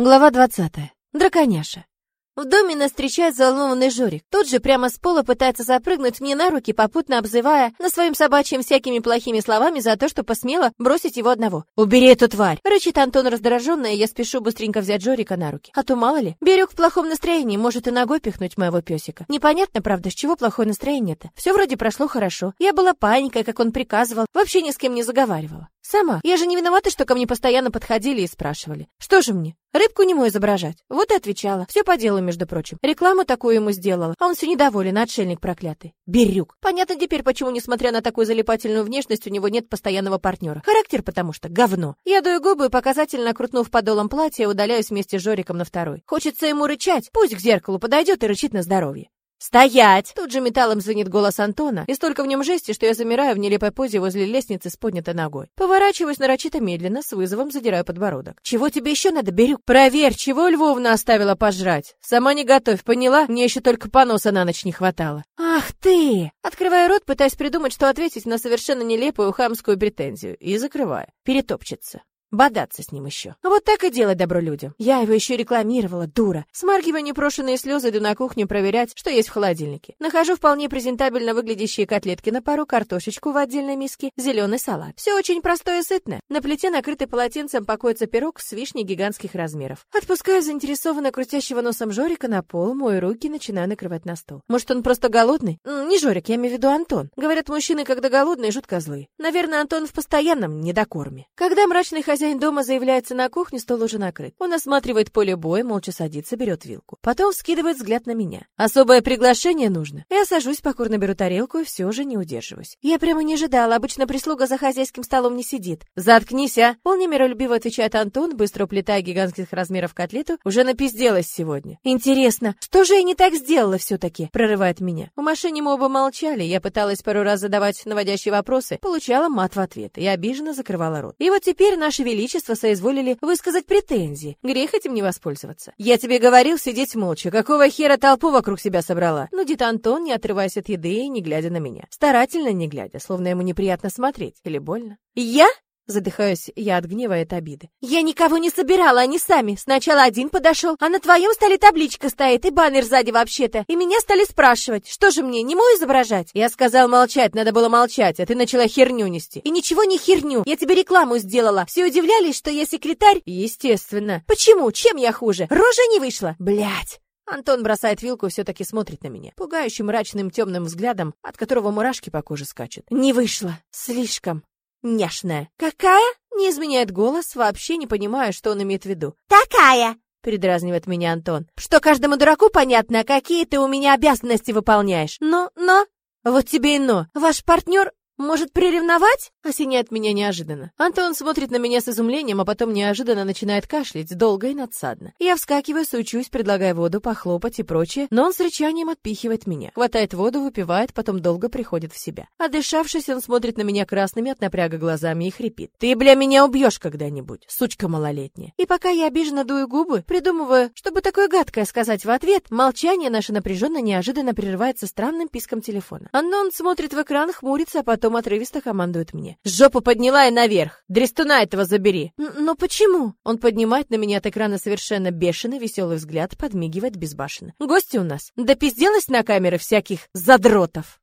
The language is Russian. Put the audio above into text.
Глава 20. Драконяша. В доме нас встречает взволнованный Жорик. Тут же прямо с пола пытается запрыгнуть мне на руки, попутно обзывая на своим собачьим всякими плохими словами за то, что посмела бросить его одного. «Убери эту тварь!» Рычит Антон раздраженно, и я спешу быстренько взять Жорика на руки. А то мало ли, Берег в плохом настроении, может и ногой пихнуть моего песика. Непонятно, правда, с чего плохое настроение-то. Все вроде прошло хорошо. Я была паникой, как он приказывал, вообще ни с кем не заговаривала. Сама. Я же не виновата, что ко мне постоянно подходили и спрашивали. Что же мне? Рыбку не мой изображать. Вот и отвечала. Все по делу, между прочим. Рекламу такую ему сделала, а он все недоволен, отшельник проклятый. Бирюк. Понятно теперь, почему, несмотря на такую залипательную внешность, у него нет постоянного партнера. Характер потому что говно. Я дую губы и, показательно крутнув подолом платья, удаляюсь вместе с Жориком на второй. Хочется ему рычать. Пусть к зеркалу подойдет и рычит на здоровье. «Стоять!» Тут же металлом звенит голос Антона, и столько в нем жести, что я замираю в нелепой позе возле лестницы с поднятой ногой. Поворачиваюсь нарочито медленно, с вызовом задираю подбородок. «Чего тебе еще надо, Бирюк? Проверь, чего Львовна оставила пожрать? Сама не готовь, поняла? Мне еще только поноса на ночь не хватало». «Ах ты!» Открываю рот, пытаясь придумать, что ответить на совершенно нелепую хамскую претензию, и закрываю. Перетопчется. Бодаться с ним еще. Вот так и делать добро людям. Я его еще рекламировала, дура. Смаргивая непрошенные слезы, иду на кухню проверять, что есть в холодильнике. Нахожу вполне презентабельно выглядящие котлетки на пару, картошечку в отдельной миске, зеленый салат. Все очень простое и сытное. На плите, накрытый полотенцем, покоится пирог с вишней гигантских размеров. Отпускаю заинтересованно крутящего носом Жорика на пол, мою руки, начинаю накрывать на стол. Может, он просто голодный? Не Жорик, я имею в виду Антон. Говорят, мужчины, когда голодные, жутко злые. Наверное, Антон в постоянном недокорме. Когда мрачный хозяин Хозяин дома заявляется на кухню, стол уже накрыт. Он осматривает поле боя, молча садится, берет вилку. Потом скидывает взгляд на меня. Особое приглашение нужно. Я сажусь, покорно беру тарелку и все же не удерживаюсь. Я прямо не ожидала, обычно прислуга за хозяйским столом не сидит. «Заткнись, а!» Вполне миролюбиво отвечает Антон, быстро уплетая гигантских размеров котлету. Уже напизделась сегодня. «Интересно, что же я не так сделала все-таки?» Прорывает меня. В машине мы оба молчали. Я пыталась пару раз задавать наводящие вопросы, получала мат в ответ и обиженно закрывала рот. И вот теперь наши величество соизволили высказать претензии. Грех этим не воспользоваться. Я тебе говорил сидеть молча. Какого хера толпу вокруг себя собрала? Нудит Антон, не отрываясь от еды и не глядя на меня. Старательно не глядя, словно ему неприятно смотреть. Или больно. Я? Задыхаюсь я от гнева и от обиды. «Я никого не собирала, они сами. Сначала один подошел, а на твоем столе табличка стоит и баннер сзади вообще-то. И меня стали спрашивать, что же мне, не мой изображать?» Я сказал молчать, надо было молчать, а ты начала херню нести. «И ничего не херню, я тебе рекламу сделала. Все удивлялись, что я секретарь?» «Естественно». «Почему? Чем я хуже? Рожа не вышла?» Блять. Антон бросает вилку и все-таки смотрит на меня, пугающим мрачным темным взглядом, от которого мурашки по коже скачут. «Не вышло. Слишком няшная. Какая? Не изменяет голос, вообще не понимаю, что он имеет в виду. Такая! Передразнивает меня Антон. Что каждому дураку понятно, какие ты у меня обязанности выполняешь. Но, но... Вот тебе и но. Ваш партнер может, приревновать? Осеняет меня неожиданно. Антон смотрит на меня с изумлением, а потом неожиданно начинает кашлять, долго и надсадно. Я вскакиваю, сучусь, предлагая воду, похлопать и прочее, но он с рычанием отпихивает меня. Хватает воду, выпивает, потом долго приходит в себя. Отдышавшись, он смотрит на меня красными от напряга глазами и хрипит. «Ты, бля, меня убьешь когда-нибудь, сучка малолетняя». И пока я обиженно дую губы, придумываю, чтобы такое гадкое сказать в ответ, молчание наше напряженно неожиданно прерывается странным писком телефона. Антон смотрит в экран, хмурится, а потом потом отрывисто командует мне. «Жопу подняла и наверх! Дрестуна этого забери!» «Но почему?» Он поднимает на меня от экрана совершенно бешеный, веселый взгляд, подмигивает безбашенно. «Гости у нас! Да пизделась на камеры всяких задротов!»